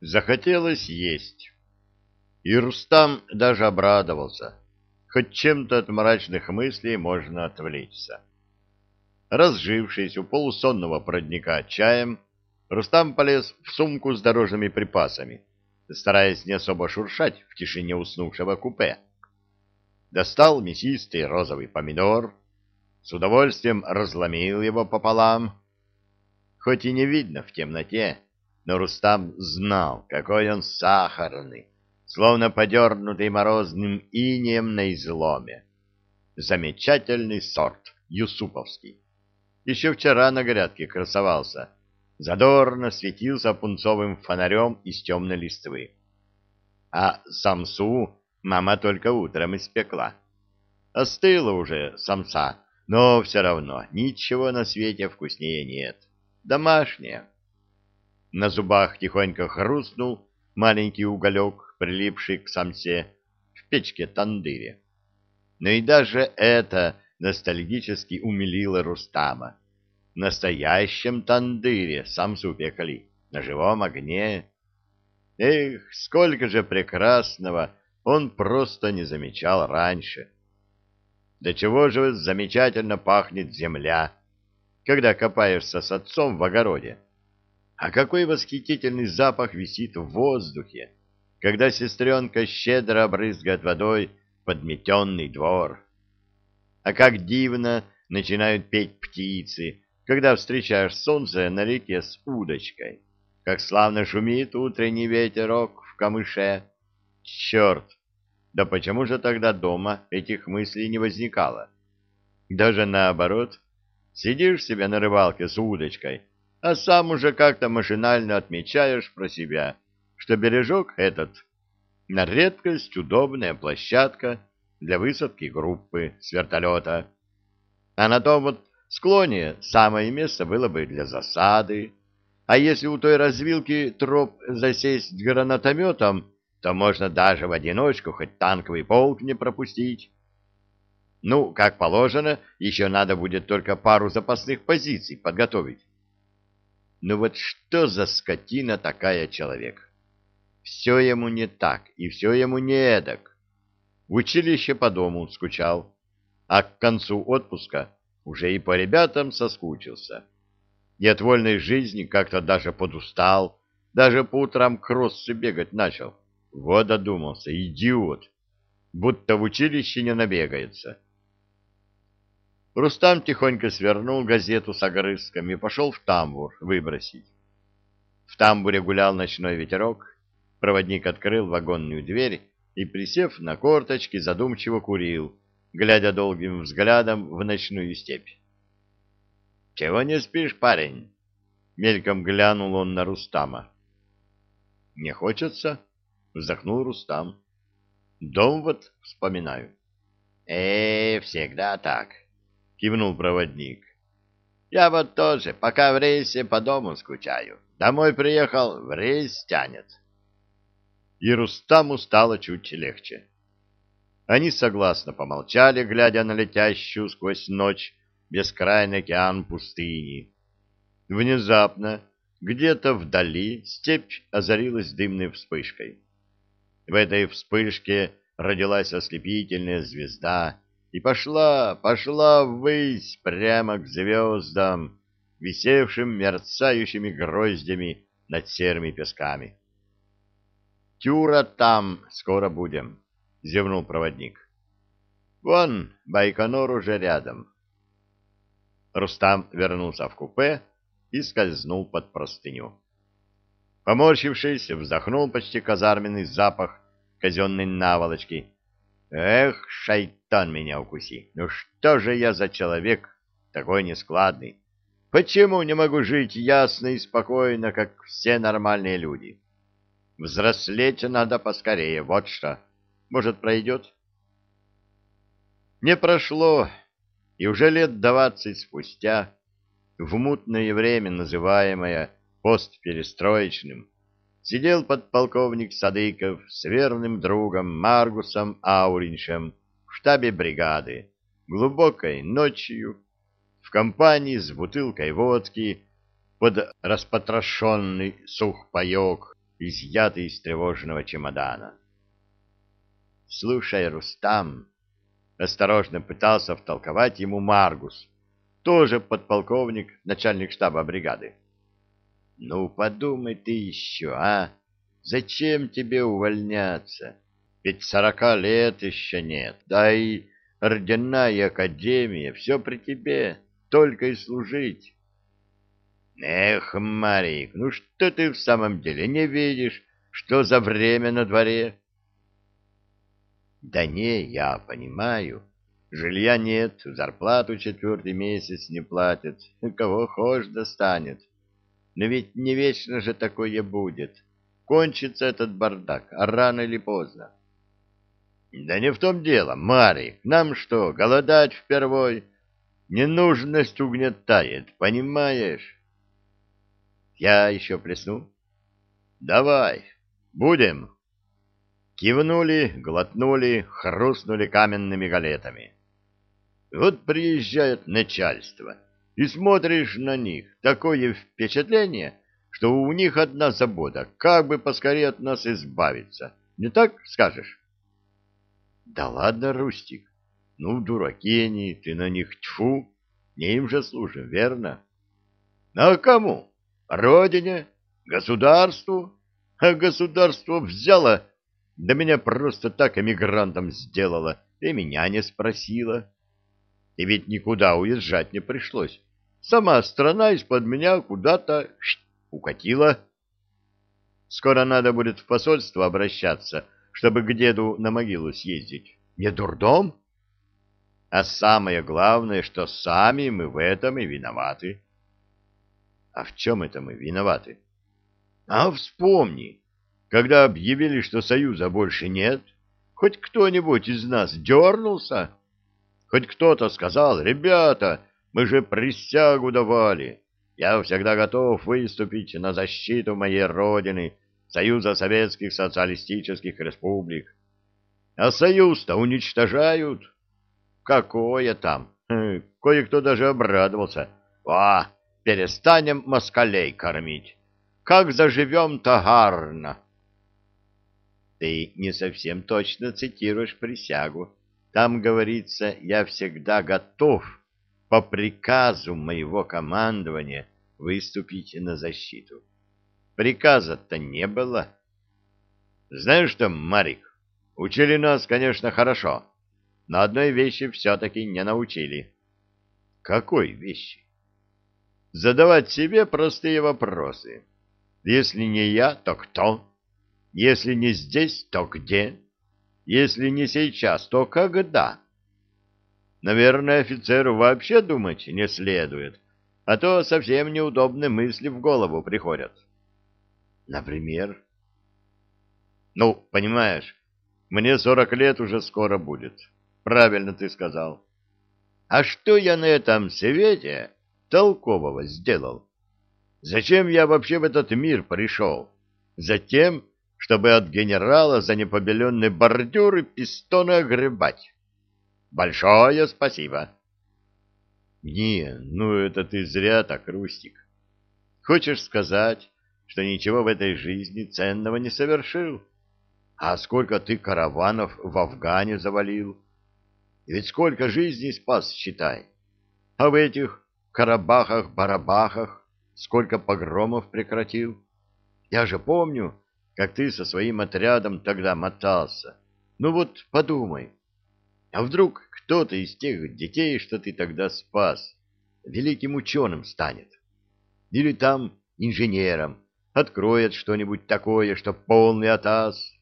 Захотелось есть. И Рустам даже обрадовался. Хоть чем-то от мрачных мыслей можно отвлечься. Разжившись у полусонного продника чаем, Рустам полез в сумку с дорожными припасами, стараясь не особо шуршать в тишине уснувшего купе. Достал мясистый розовый помидор, с удовольствием разломил его пополам. Хоть и не видно в темноте, но Рустам знал, какой он сахарный, словно подернутый морозным инеем на изломе. Замечательный сорт, юсуповский. Еще вчера на грядке красовался, задорно светился пунцовым фонарем из темной листвы. А самсу мама только утром испекла. Остыла уже самса, но все равно ничего на свете вкуснее нет. Домашняя. На зубах тихонько хрустнул маленький уголек, прилипший к самсе в печке-тандыре. Но и даже это ностальгически умилило Рустама. В настоящем тандыре самсу пекли, на живом огне. Эх, сколько же прекрасного он просто не замечал раньше. До чего же замечательно пахнет земля, когда копаешься с отцом в огороде. А какой восхитительный запах висит в воздухе, когда сестренка щедро обрызгает водой подметенный двор. А как дивно начинают петь птицы, когда встречаешь солнце на реке с удочкой. Как славно шумит утренний ветерок в камыше. Черт! Да почему же тогда дома этих мыслей не возникало? Даже наоборот, сидишь себе на рыбалке с удочкой, а сам уже как-то машинально отмечаешь про себя, что бережок этот на редкость удобная площадка для высадки группы с вертолета. А на том вот склоне самое место было бы для засады. А если у той развилки троп засесть гранатометом, то можно даже в одиночку хоть танковый полк не пропустить. Ну, как положено, еще надо будет только пару запасных позиций подготовить. Ну вот что за скотина такая человек? Все ему не так, и все ему не эдак. В училище по дому скучал, а к концу отпуска уже и по ребятам соскучился. И от вольной жизни как-то даже подустал, даже по утрам кроссы бегать начал. Вот додумался, идиот, будто в училище не набегается. Рустам тихонько свернул газету с огрызками и пошел в тамбур выбросить. В тамбуре гулял ночной ветерок, проводник открыл вагонную дверь и, присев на корточки, задумчиво курил, глядя долгим взглядом в ночную степь. — Чего не спишь, парень? — мельком глянул он на Рустама. — Не хочется? — вздохнул Рустам. — Дом вот вспоминаю. — Э, всегда так, кивнул проводник. Я вот тоже, пока в рейсе по дому скучаю. Домой приехал, в рейс тянет. И Рустаму стало чуть легче. Они согласно помолчали, глядя на летящую сквозь ночь бескрайный океан пустыни. Внезапно, где-то вдали, степь озарилась дымной вспышкой. В этой вспышке родилась ослепительная звезда, и пошла, пошла ввысь прямо к звездам, висевшим мерцающими гроздями над серыми песками. «Тюра там, скоро будем», — зевнул проводник. «Вон, Байконур уже рядом». Рустам вернулся в купе и скользнул под простыню. Поморщившись, вздохнул почти казарменный запах казенной наволочки Эх, шайтан меня укуси, ну что же я за человек такой нескладный? Почему не могу жить ясно и спокойно, как все нормальные люди? Взрослеть надо поскорее, вот что. Может, пройдет? Не прошло, и уже лет двадцать спустя, в мутное время, называемое постперестроечным, сидел подполковник Садыков с верным другом Маргусом Ауриншем в штабе бригады глубокой ночью в компании с бутылкой водки под распотрошенный сухпайок изъятый из тревожного чемодана. «Слушай, Рустам!» — осторожно пытался втолковать ему Маргус, тоже подполковник, начальник штаба бригады. «Ну, подумай ты еще, а? Зачем тебе увольняться? Ведь сорока лет еще нет, да и ордена академия, все при тебе, только и служить». Эх, Марик, ну что ты в самом деле не видишь, что за время на дворе? Да не, я понимаю. Жилья нет, зарплату четвертый месяц не платят, кого хошь достанет. Но ведь не вечно же такое будет. Кончится этот бардак, а рано или поздно. Да не в том дело, Марик, нам что, голодать впервой? Ненужность угнетает, понимаешь? Я еще плесну? Давай, будем. Кивнули, глотнули, хрустнули каменными галетами. Вот приезжает начальство, и смотришь на них, такое впечатление, что у них одна забота, как бы поскорее от нас избавиться. Не так скажешь? Да ладно, Рустик, ну, дураки они, ты на них тьфу, не им же служим, верно? А кому? Родине? Государству? А государство взяло, да меня просто так эмигрантом сделало, и меня не спросила. И ведь никуда уезжать не пришлось. Сама страна из-под меня куда-то укатила. Скоро надо будет в посольство обращаться, чтобы к деду на могилу съездить. Не дурдом? А самое главное, что сами мы в этом и виноваты. А в чем это мы виноваты? А вспомни, когда объявили, что Союза больше нет, хоть кто-нибудь из нас дернулся? Хоть кто-то сказал, ребята, мы же присягу давали. Я всегда готов выступить на защиту моей родины, Союза Советских Социалистических Республик. А Союз-то уничтожают. Какое там? Хм, кое-кто даже обрадовался. О, перестанем москалей кормить. Как заживем-то гарно. Ты не совсем точно цитируешь присягу. Там говорится, я всегда готов по приказу моего командования выступить на защиту. Приказа-то не было. Знаешь что, Марик, учили нас, конечно, хорошо, но одной вещи все-таки не научили. Какой вещи? задавать себе простые вопросы. Если не я, то кто? Если не здесь, то где? Если не сейчас, то когда? Наверное, офицеру вообще думать не следует, а то совсем неудобные мысли в голову приходят. Например? Ну, понимаешь, мне сорок лет уже скоро будет. Правильно ты сказал. А что я на этом свете толкового сделал? Зачем я вообще в этот мир пришел? Затем, чтобы от генерала за непобеленные бордюры пистоны огребать. Большое спасибо. Не, ну это ты зря так, Рустик. Хочешь сказать, что ничего в этой жизни ценного не совершил? А сколько ты караванов в Афгане завалил? Ведь сколько жизней спас, считай. А в этих Карабахах-Барабахах сколько погромов прекратил. Я же помню, как ты со своим отрядом тогда мотался. Ну вот подумай, а вдруг кто-то из тех детей, что ты тогда спас, великим ученым станет? Или там инженером, откроет что-нибудь такое, что полный атас?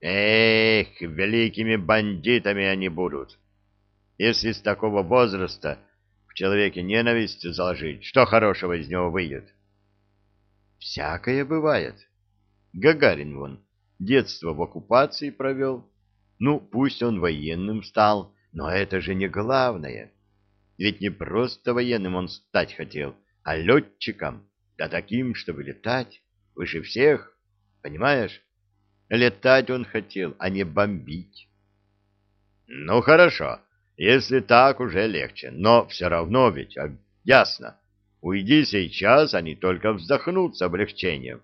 Эх, великими бандитами они будут. Если с такого возраста в человеке ненависть заложить, что хорошего из него выйдет? Всякое бывает. Гагарин вон детство в оккупации провел. Ну, пусть он военным стал, но это же не главное. Ведь не просто военным он стать хотел, а летчиком, да таким, чтобы летать выше всех, понимаешь? Летать он хотел, а не бомбить. Ну, хорошо. Если так, уже легче. Но все равно ведь, а, ясно, уйди сейчас, они только вздохнут с облегчением.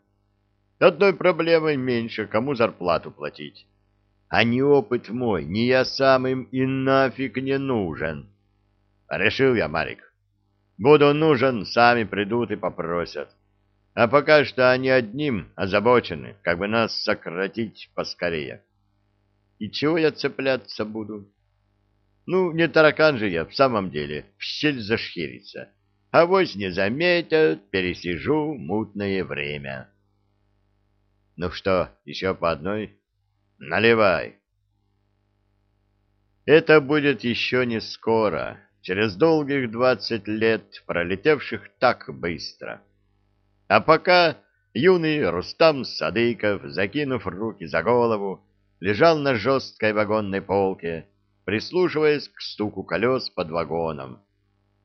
Одной проблемой меньше, кому зарплату платить. А не опыт мой, не я сам им и нафиг не нужен. Решил я, Марик. Буду нужен, сами придут и попросят. А пока что они одним озабочены, как бы нас сократить поскорее. И чего я цепляться буду? Ну, не таракан же я в самом деле, в щель зашхериться. Авось не заметят, пересижу мутное время. Ну что, еще по одной? Наливай. Это будет еще не скоро, через долгих двадцать лет, пролетевших так быстро. А пока юный Рустам Садыков, закинув руки за голову, лежал на жесткой вагонной полке, прислушиваясь к стуку колес под вагоном,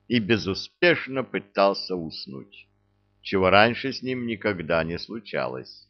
и безуспешно пытался уснуть, чего раньше с ним никогда не случалось.